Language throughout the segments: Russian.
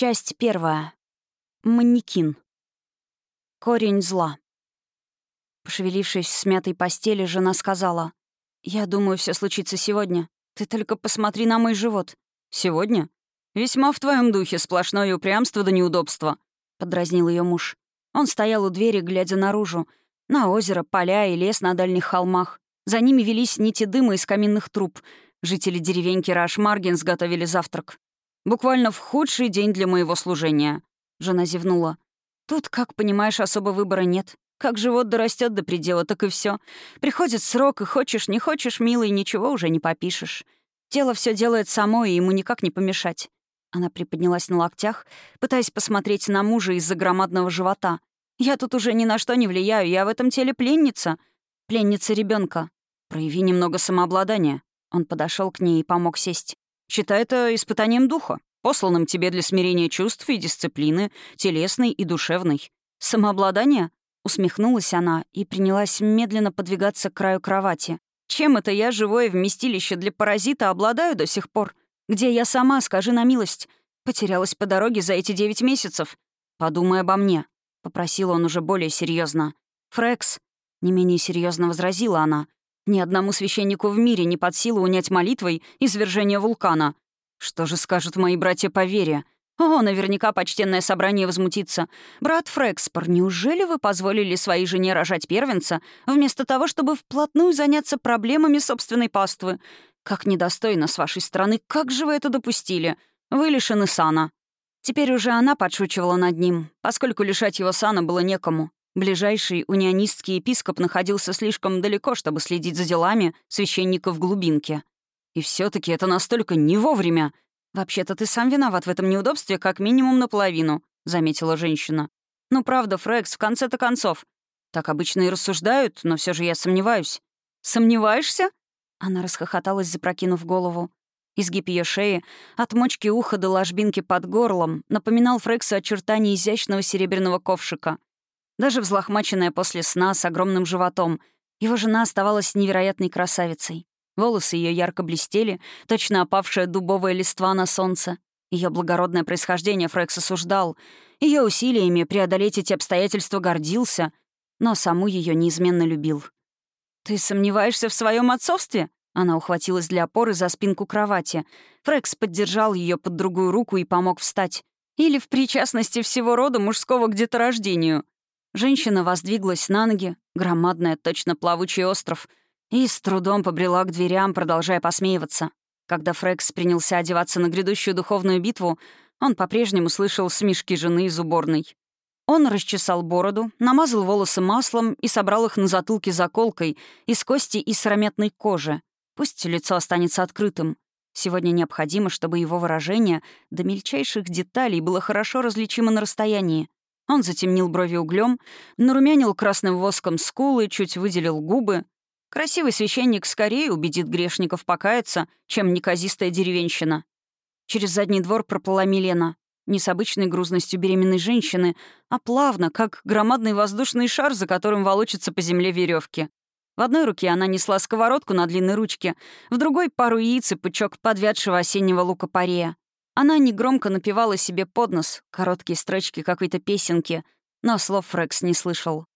Часть первая. Манекин. Корень зла. Пошевелившись в смятой постели, жена сказала, «Я думаю, все случится сегодня. Ты только посмотри на мой живот». «Сегодня? Весьма в твоем духе сплошное упрямство да неудобство», — подразнил ее муж. Он стоял у двери, глядя наружу, на озеро, поля и лес на дальних холмах. За ними велись нити дыма из каминных труб. Жители деревеньки Рашмаргенс готовили завтрак. «Буквально в худший день для моего служения», — жена зевнула. «Тут, как понимаешь, особо выбора нет. Как живот дорастет до предела, так и все. Приходит срок, и хочешь, не хочешь, милый, ничего уже не попишешь. Тело все делает само, и ему никак не помешать». Она приподнялась на локтях, пытаясь посмотреть на мужа из-за громадного живота. «Я тут уже ни на что не влияю, я в этом теле пленница. Пленница ребенка. Прояви немного самообладания». Он подошел к ней и помог сесть. Считай это испытанием духа, посланным тебе для смирения чувств и дисциплины, телесной и душевной. Самообладание? Усмехнулась она и принялась медленно подвигаться к краю кровати. Чем это я, живое вместилище для паразита, обладаю до сих пор? Где я сама, скажи на милость? Потерялась по дороге за эти девять месяцев. Подумай обо мне, — попросил он уже более серьезно. «Фрекс», — не менее серьезно возразила она, ни одному священнику в мире не под силу унять молитвой извержение вулкана. Что же скажут мои братья по вере? О, наверняка почтенное собрание возмутится. «Брат Фрекспор, неужели вы позволили своей жене рожать первенца, вместо того, чтобы вплотную заняться проблемами собственной паствы? Как недостойно с вашей стороны, как же вы это допустили? Вы лишены сана». Теперь уже она подшучивала над ним, поскольку лишать его сана было некому. Ближайший унионистский епископ находился слишком далеко, чтобы следить за делами священника в глубинке. И все таки это настолько не вовремя. «Вообще-то ты сам виноват в этом неудобстве как минимум наполовину», — заметила женщина. «Ну правда, Фрекс, в конце-то концов. Так обычно и рассуждают, но все же я сомневаюсь». «Сомневаешься?» Она расхохоталась, запрокинув голову. Изгиб ее шеи, от мочки уха до ложбинки под горлом, напоминал Фрексу очертания изящного серебряного ковшика. Даже взлохмаченная после сна с огромным животом, его жена оставалась невероятной красавицей. Волосы ее ярко блестели, точно опавшая дубовая листва на солнце. Ее благородное происхождение Фрекс осуждал. Ее усилиями преодолеть эти обстоятельства гордился, но саму ее неизменно любил. «Ты сомневаешься в своем отцовстве?» Она ухватилась для опоры за спинку кровати. Фрекс поддержал ее под другую руку и помог встать. «Или в причастности всего рода мужского к деторождению?» Женщина воздвиглась на ноги, громадная, точно плавучий остров, и с трудом побрела к дверям, продолжая посмеиваться. Когда Фрекс принялся одеваться на грядущую духовную битву, он по-прежнему слышал смешки жены из уборной. Он расчесал бороду, намазал волосы маслом и собрал их на затылке заколкой из кости и сыромятной кожи. Пусть лицо останется открытым. Сегодня необходимо, чтобы его выражение до мельчайших деталей было хорошо различимо на расстоянии. Он затемнил брови углем, нарумянил красным воском скулы, чуть выделил губы. Красивый священник скорее убедит грешников покаяться, чем неказистая деревенщина. Через задний двор проплыла Милена. Не с обычной грузностью беременной женщины, а плавно, как громадный воздушный шар, за которым волочатся по земле веревки. В одной руке она несла сковородку на длинной ручке, в другой — пару яиц и пучок подвядшего осеннего лука-порея. Она негромко напевала себе под нос короткие строчки какой-то песенки, но слов Фрекс не слышал.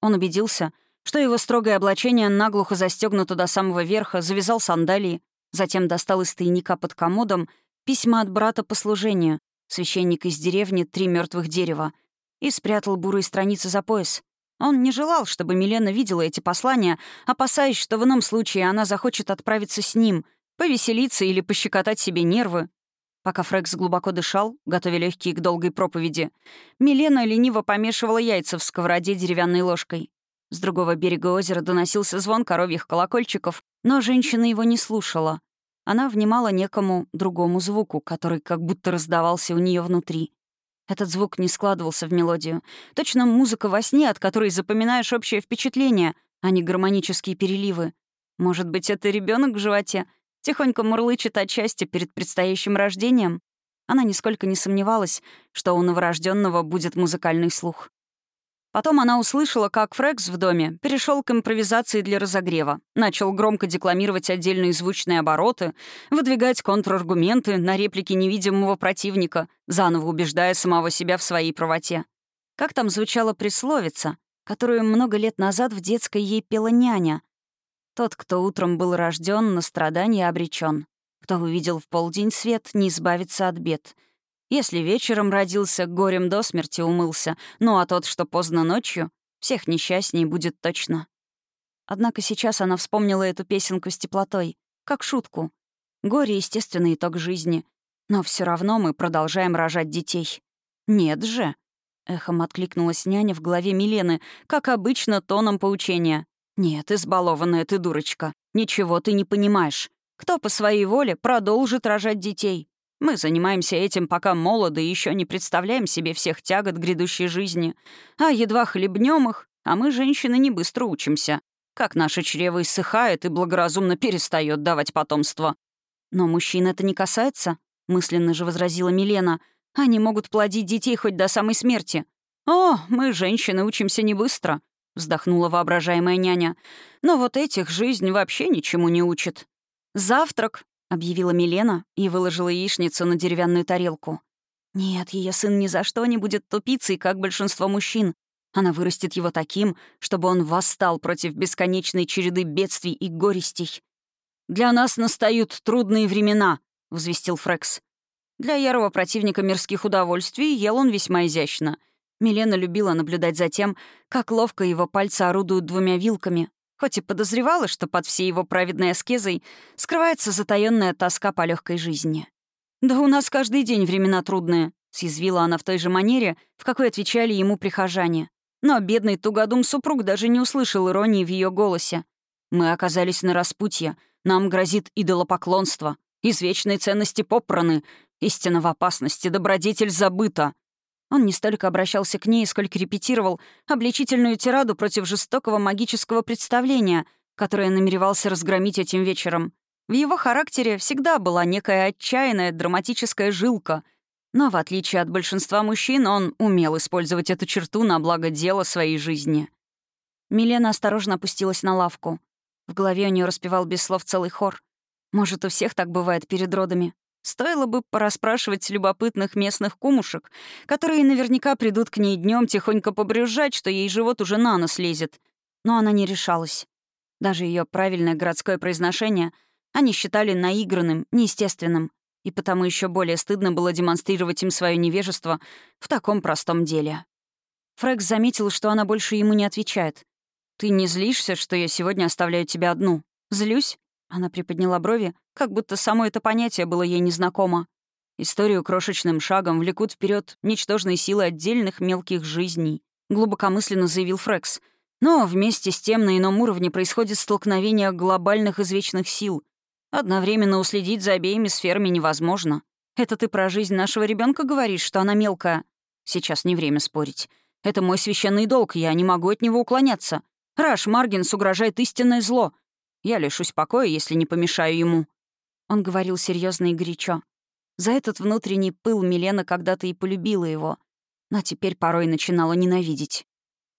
Он убедился, что его строгое облачение наглухо застегнуто до самого верха, завязал сандалии, затем достал из тайника под комодом письма от брата по служению, священник из деревни «Три мертвых дерева», и спрятал бурые страницы за пояс. Он не желал, чтобы Милена видела эти послания, опасаясь, что в ином случае она захочет отправиться с ним, повеселиться или пощекотать себе нервы, Пока Фрекс глубоко дышал, готовя легкие к долгой проповеди, Милена лениво помешивала яйца в сковороде деревянной ложкой. С другого берега озера доносился звон коровьих колокольчиков, но женщина его не слушала. Она внимала некому другому звуку, который как будто раздавался у нее внутри. Этот звук не складывался в мелодию. Точно музыка во сне, от которой запоминаешь общее впечатление, а не гармонические переливы. Может быть, это ребенок в животе, Тихонько мурлычет от счастья перед предстоящим рождением. Она нисколько не сомневалась, что у новорожденного будет музыкальный слух. Потом она услышала, как Фрекс в доме перешел к импровизации для разогрева, начал громко декламировать отдельные звучные обороты, выдвигать контраргументы на реплики невидимого противника, заново убеждая самого себя в своей правоте. Как там звучала присловица, которую много лет назад в детской ей пела няня? «Тот, кто утром был рожден, на страдания обречен. Кто увидел в полдень свет, не избавится от бед. Если вечером родился, горем до смерти умылся, ну а тот, что поздно ночью, всех несчастней будет точно. Однако сейчас она вспомнила эту песенку с теплотой, как шутку. Горе — естественный итог жизни. Но все равно мы продолжаем рожать детей. Нет же. Эхом откликнулась няня в голове Милены, как обычно, тоном поучения. «Нет, избалованная ты дурочка. Ничего ты не понимаешь. Кто по своей воле продолжит рожать детей? Мы занимаемся этим, пока молоды и еще не представляем себе всех тягот грядущей жизни. А едва хлебнем их, а мы, женщины, не быстро учимся. Как наше чрево иссыхает и благоразумно перестает давать потомство. Но мужчин это не касается, мысленно же возразила Милена. Они могут плодить детей хоть до самой смерти. О, мы, женщины, учимся не быстро, вздохнула воображаемая няня. Но вот этих жизнь вообще ничему не учит. Завтрак, объявила Милена и выложила яичницу на деревянную тарелку. Нет, ее сын ни за что не будет тупицей, как большинство мужчин. Она вырастет его таким, чтобы он восстал против бесконечной череды бедствий и горестей. «Для нас настают трудные времена», — возвестил Фрекс. Для ярого противника мирских удовольствий ел он весьма изящно. Милена любила наблюдать за тем, как ловко его пальцы орудуют двумя вилками, хоть и подозревала, что под всей его праведной аскезой скрывается затаённая тоска по легкой жизни. «Да у нас каждый день времена трудные», — съязвила она в той же манере, в какой отвечали ему прихожане. Но бедный тугодум супруг даже не услышал иронии в ее голосе. «Мы оказались на распутье. Нам грозит идолопоклонство. Из вечной ценности попраны. Истина в опасности, добродетель забыта. Он не столько обращался к ней, сколько репетировал обличительную тираду против жестокого магического представления, которое намеревался разгромить этим вечером. В его характере всегда была некая отчаянная драматическая жилка, но, в отличие от большинства мужчин, он умел использовать эту черту на благо дела своей жизни. Милена осторожно опустилась на лавку. В голове у нее распевал без слов целый хор. Может, у всех так бывает перед родами. Стоило бы пораспрашивать любопытных местных кумушек, которые наверняка придут к ней днем тихонько побрюзжать, что ей живот уже на нос лезет. Но она не решалась. Даже ее правильное городское произношение они считали наигранным, неестественным, и потому еще более стыдно было демонстрировать им свое невежество в таком простом деле. Фрекс заметил, что она больше ему не отвечает. «Ты не злишься, что я сегодня оставляю тебя одну?» «Злюсь?» Она приподняла брови, как будто само это понятие было ей незнакомо. Историю крошечным шагом влекут вперед ничтожные силы отдельных мелких жизней, глубокомысленно заявил Фрекс. Но вместе с тем на ином уровне происходит столкновение глобальных извечных сил. Одновременно уследить за обеими сферами невозможно. Это ты про жизнь нашего ребенка говоришь, что она мелкая? Сейчас не время спорить. Это мой священный долг, я не могу от него уклоняться. Раш Маргинс угрожает истинное зло. Я лишусь покоя, если не помешаю ему». Он говорил серьезно и горячо. За этот внутренний пыл Милена когда-то и полюбила его, но теперь порой начинала ненавидеть.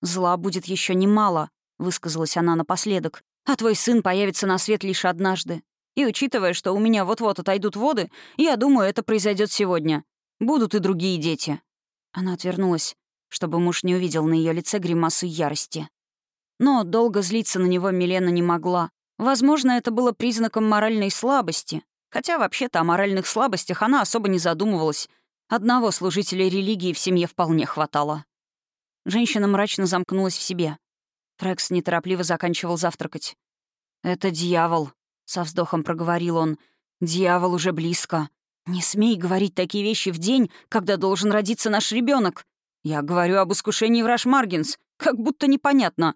«Зла будет еще немало», — высказалась она напоследок, «а твой сын появится на свет лишь однажды. И учитывая, что у меня вот-вот отойдут воды, я думаю, это произойдет сегодня. Будут и другие дети». Она отвернулась, чтобы муж не увидел на ее лице гримасу ярости. Но долго злиться на него Милена не могла. Возможно, это было признаком моральной слабости, хотя вообще-то о моральных слабостях она особо не задумывалась. Одного служителя религии в семье вполне хватало. Женщина мрачно замкнулась в себе. Фрекс неторопливо заканчивал завтракать. «Это дьявол», — со вздохом проговорил он. «Дьявол уже близко. Не смей говорить такие вещи в день, когда должен родиться наш ребенок. Я говорю об искушении в Рашмаргинс, как будто непонятно.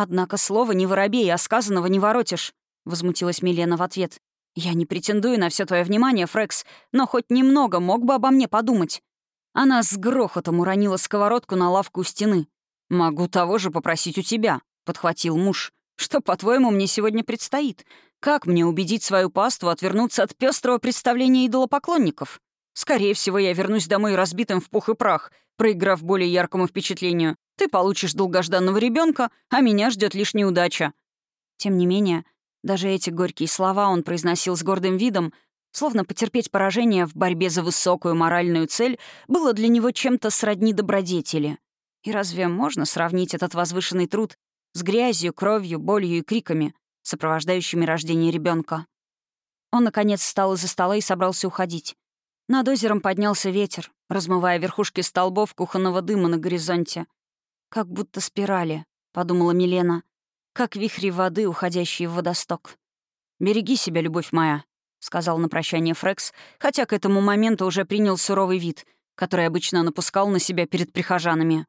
«Однако слово не воробей, а сказанного не воротишь», — возмутилась Милена в ответ. «Я не претендую на все твое внимание, Фрекс, но хоть немного мог бы обо мне подумать». Она с грохотом уронила сковородку на лавку у стены. «Могу того же попросить у тебя», — подхватил муж. «Что, по-твоему, мне сегодня предстоит? Как мне убедить свою паству отвернуться от пестрого представления идолопоклонников? Скорее всего, я вернусь домой разбитым в пух и прах, проиграв более яркому впечатлению. Ты получишь долгожданного ребенка, а меня ждет лишь неудача». Тем не менее, даже эти горькие слова он произносил с гордым видом, словно потерпеть поражение в борьбе за высокую моральную цель было для него чем-то сродни добродетели. И разве можно сравнить этот возвышенный труд с грязью, кровью, болью и криками, сопровождающими рождение ребенка? Он, наконец, встал из-за стола и собрался уходить. Над озером поднялся ветер, размывая верхушки столбов кухонного дыма на горизонте. «Как будто спирали», — подумала Милена, «как вихри воды, уходящие в водосток». «Береги себя, любовь моя», — сказал на прощание Фрекс, хотя к этому моменту уже принял суровый вид, который обычно напускал на себя перед прихожанами.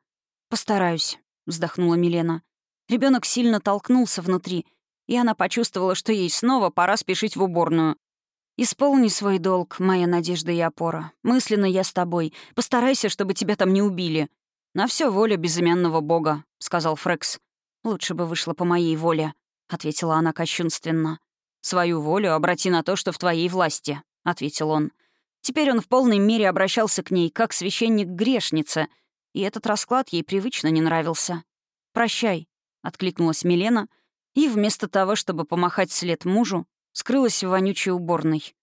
«Постараюсь», — вздохнула Милена. Ребенок сильно толкнулся внутри, и она почувствовала, что ей снова пора спешить в уборную. «Исполни свой долг, моя надежда и опора. Мысленно я с тобой. Постарайся, чтобы тебя там не убили. На все воля безымянного бога», — сказал Фрекс. «Лучше бы вышло по моей воле», — ответила она кощунственно. «Свою волю обрати на то, что в твоей власти», — ответил он. Теперь он в полной мере обращался к ней, как священник к грешнице, и этот расклад ей привычно не нравился. «Прощай», — откликнулась Милена, и вместо того, чтобы помахать след мужу, скрылась в вонючей уборной.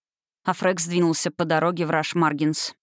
А Фрекс двинулся по дороге в Раш-Маргинс.